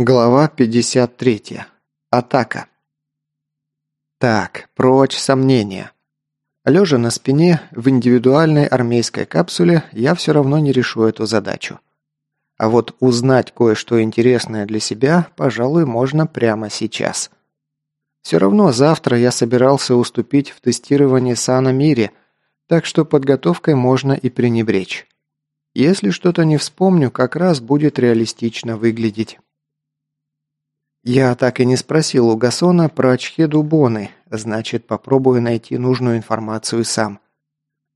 Глава 53. Атака. Так, прочь сомнения. Лежа на спине в индивидуальной армейской капсуле, я все равно не решу эту задачу. А вот узнать кое-что интересное для себя, пожалуй, можно прямо сейчас. Все равно завтра я собирался уступить в тестировании Сана Мире, так что подготовкой можно и пренебречь. Если что-то не вспомню, как раз будет реалистично выглядеть. Я так и не спросил у Гасона про Чхеду Боны, значит, попробую найти нужную информацию сам.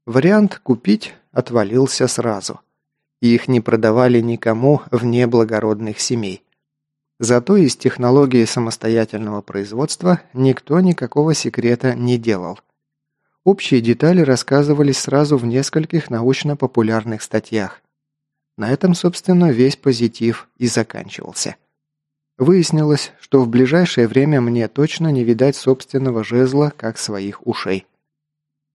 Вариант «купить» отвалился сразу. Их не продавали никому вне благородных семей. Зато из технологии самостоятельного производства никто никакого секрета не делал. Общие детали рассказывались сразу в нескольких научно-популярных статьях. На этом, собственно, весь позитив и заканчивался. Выяснилось, что в ближайшее время мне точно не видать собственного жезла, как своих ушей.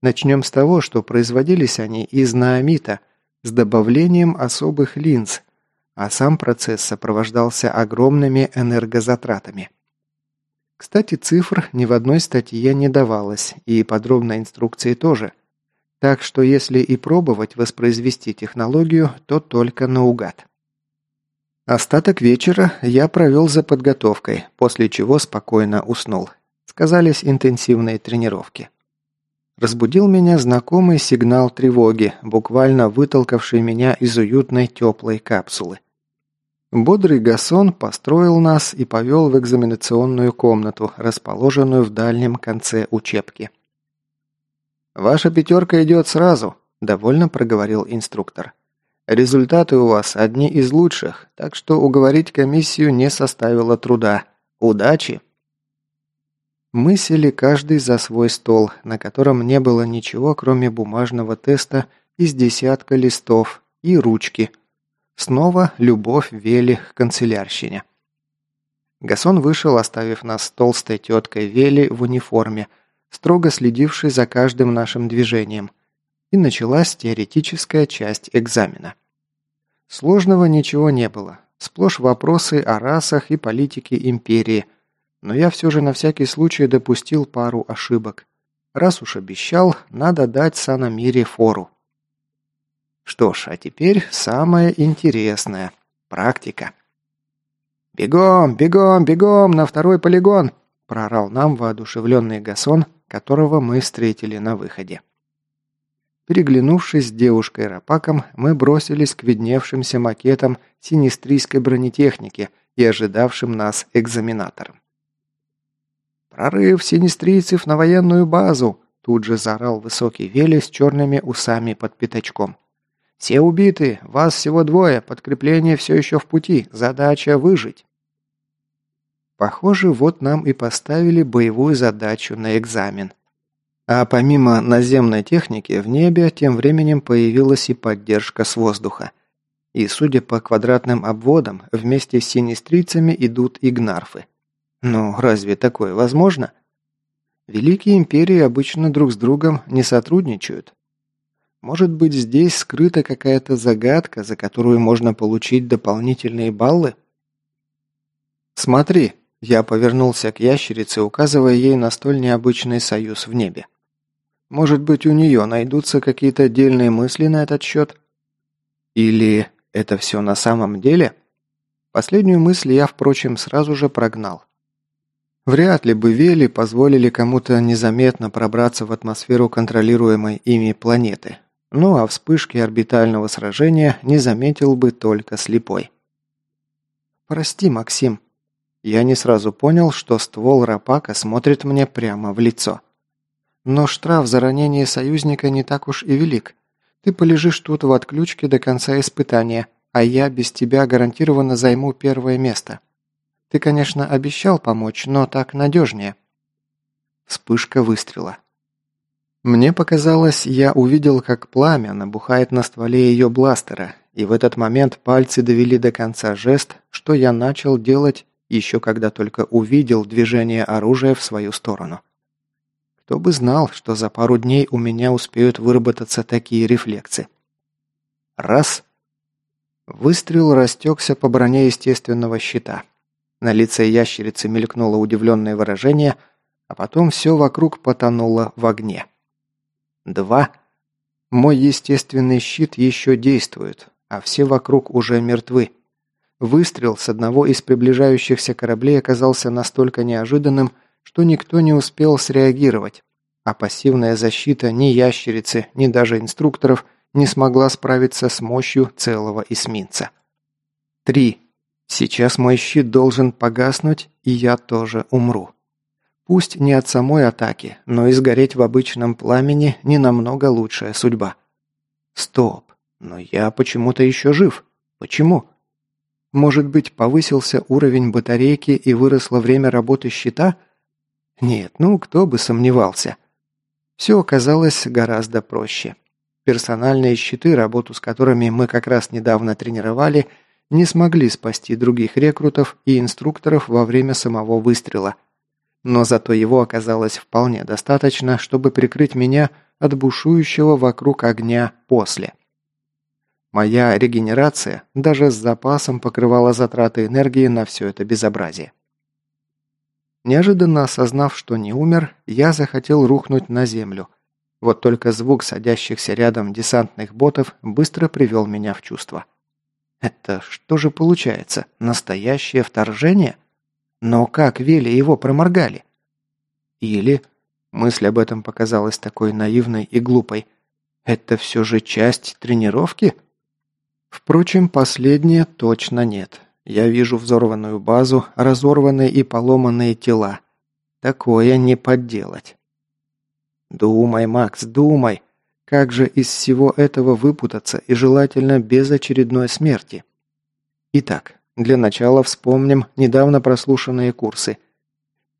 Начнем с того, что производились они из наамита с добавлением особых линз, а сам процесс сопровождался огромными энергозатратами. Кстати, цифр ни в одной статье не давалось, и подробной инструкции тоже. Так что если и пробовать воспроизвести технологию, то только наугад. Остаток вечера я провел за подготовкой, после чего спокойно уснул. Сказались интенсивные тренировки. Разбудил меня знакомый сигнал тревоги, буквально вытолкавший меня из уютной теплой капсулы. Бодрый Гасон построил нас и повел в экзаменационную комнату, расположенную в дальнем конце учебки. «Ваша пятерка идет сразу», – довольно проговорил инструктор. Результаты у вас одни из лучших, так что уговорить комиссию не составило труда. Удачи!» Мы сели каждый за свой стол, на котором не было ничего, кроме бумажного теста из десятка листов и ручки. Снова любовь Вели к канцелярщине. Гасон вышел, оставив нас с толстой теткой Вели в униформе, строго следившей за каждым нашим движением и началась теоретическая часть экзамена. Сложного ничего не было. Сплошь вопросы о расах и политике империи. Но я все же на всякий случай допустил пару ошибок. Раз уж обещал, надо дать Санамире фору. Что ж, а теперь самое интересное. Практика. «Бегом, бегом, бегом на второй полигон!» проорал нам воодушевленный Гасон, которого мы встретили на выходе. Переглянувшись с девушкой-рапаком, мы бросились к видневшимся макетам синистрийской бронетехники и ожидавшим нас экзаменаторам. «Прорыв синистрийцев на военную базу!» Тут же заорал высокий Вели с черными усами под пятачком. «Все убиты! Вас всего двое! Подкрепление все еще в пути! Задача выжить!» Похоже, вот нам и поставили боевую задачу на экзамен. А помимо наземной техники, в небе тем временем появилась и поддержка с воздуха. И, судя по квадратным обводам, вместе с синистрийцами идут игнарфы. Ну, разве такое возможно? Великие империи обычно друг с другом не сотрудничают. Может быть, здесь скрыта какая-то загадка, за которую можно получить дополнительные баллы? «Смотри», – я повернулся к ящерице, указывая ей на столь необычный союз в небе. Может быть, у нее найдутся какие-то отдельные мысли на этот счет? Или это все на самом деле? Последнюю мысль я, впрочем, сразу же прогнал. Вряд ли бы Вели позволили кому-то незаметно пробраться в атмосферу контролируемой ими планеты. Ну а вспышки орбитального сражения не заметил бы только слепой. «Прости, Максим». Я не сразу понял, что ствол Рапака смотрит мне прямо в лицо. Но штраф за ранение союзника не так уж и велик. Ты полежишь тут в отключке до конца испытания, а я без тебя гарантированно займу первое место. Ты, конечно, обещал помочь, но так надежнее». Вспышка выстрела. Мне показалось, я увидел, как пламя набухает на стволе ее бластера, и в этот момент пальцы довели до конца жест, что я начал делать еще когда только увидел движение оружия в свою сторону. Кто бы знал, что за пару дней у меня успеют выработаться такие рефлексы. Раз. Выстрел растекся по броне естественного щита. На лице ящерицы мелькнуло удивленное выражение, а потом все вокруг потонуло в огне. Два. Мой естественный щит еще действует, а все вокруг уже мертвы. Выстрел с одного из приближающихся кораблей оказался настолько неожиданным, что никто не успел среагировать, а пассивная защита ни ящерицы, ни даже инструкторов не смогла справиться с мощью целого эсминца. Три. Сейчас мой щит должен погаснуть, и я тоже умру. Пусть не от самой атаки, но и сгореть в обычном пламени не намного лучшая судьба. Стоп, но я почему-то еще жив. Почему? Может быть, повысился уровень батарейки и выросло время работы щита? Нет, ну кто бы сомневался. Все оказалось гораздо проще. Персональные щиты, работу с которыми мы как раз недавно тренировали, не смогли спасти других рекрутов и инструкторов во время самого выстрела. Но зато его оказалось вполне достаточно, чтобы прикрыть меня от бушующего вокруг огня после. Моя регенерация даже с запасом покрывала затраты энергии на все это безобразие. Неожиданно осознав, что не умер, я захотел рухнуть на землю. Вот только звук садящихся рядом десантных ботов быстро привел меня в чувство. Это что же получается? Настоящее вторжение? Но как Вели его проморгали? Или... Мысль об этом показалась такой наивной и глупой. Это все же часть тренировки? Впрочем, последнее точно нет. Я вижу взорванную базу, разорванные и поломанные тела. Такое не подделать. Думай, Макс, думай. Как же из всего этого выпутаться и желательно без очередной смерти? Итак, для начала вспомним недавно прослушанные курсы.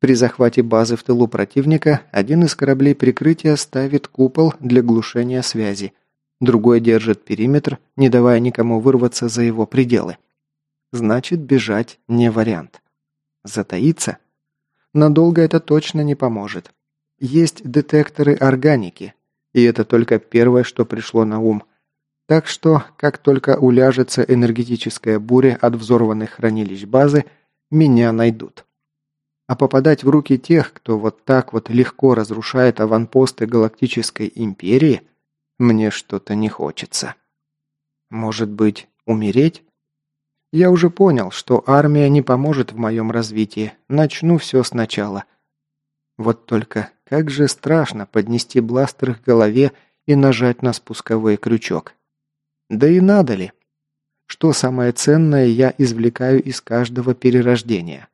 При захвате базы в тылу противника один из кораблей прикрытия ставит купол для глушения связи, другой держит периметр, не давая никому вырваться за его пределы. Значит, бежать не вариант. Затаиться? Надолго это точно не поможет. Есть детекторы органики, и это только первое, что пришло на ум. Так что, как только уляжется энергетическая буря от взорванных хранилищ базы, меня найдут. А попадать в руки тех, кто вот так вот легко разрушает аванпосты Галактической Империи, мне что-то не хочется. Может быть, умереть? Я уже понял, что армия не поможет в моем развитии. Начну все сначала. Вот только как же страшно поднести бластер к голове и нажать на спусковой крючок. Да и надо ли? Что самое ценное я извлекаю из каждого перерождения?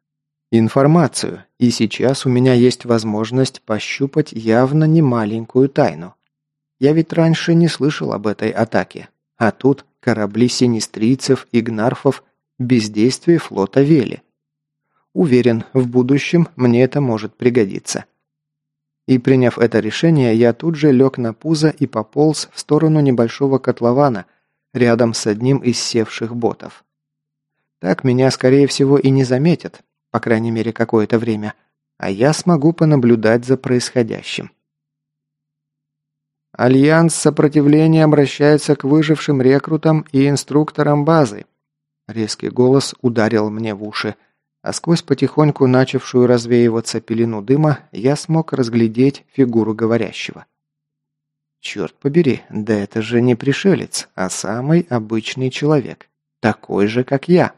Информацию, и сейчас у меня есть возможность пощупать явно не маленькую тайну. Я ведь раньше не слышал об этой атаке, а тут корабли синистрийцев и гнарфов, бездействие флота Вели. Уверен, в будущем мне это может пригодиться. И приняв это решение, я тут же лег на пузо и пополз в сторону небольшого котлована, рядом с одним из севших ботов. Так меня, скорее всего, и не заметят, по крайней мере, какое-то время, а я смогу понаблюдать за происходящим. Альянс сопротивления обращается к выжившим рекрутам и инструкторам базы. Резкий голос ударил мне в уши – а сквозь потихоньку начавшую развеиваться пелену дыма я смог разглядеть фигуру говорящего. Черт побери, да это же не пришелец, а самый обычный человек, такой же, как я.